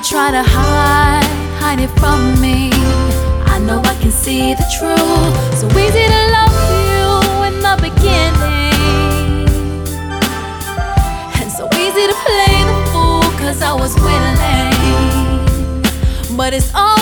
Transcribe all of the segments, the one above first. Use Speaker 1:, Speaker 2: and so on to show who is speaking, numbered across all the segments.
Speaker 1: try to hide, hide it from me. I know I can see the truth. So easy to love you in the beginning. And so easy to play the fool, cause I was willing. But it's all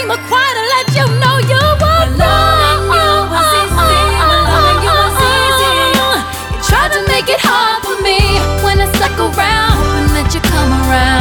Speaker 1: bring the choir to let you know you were loving uh, uh, uh, you was easy. loving you was easy. You tried to make it hard for me when I stuck around, hoping that you come around.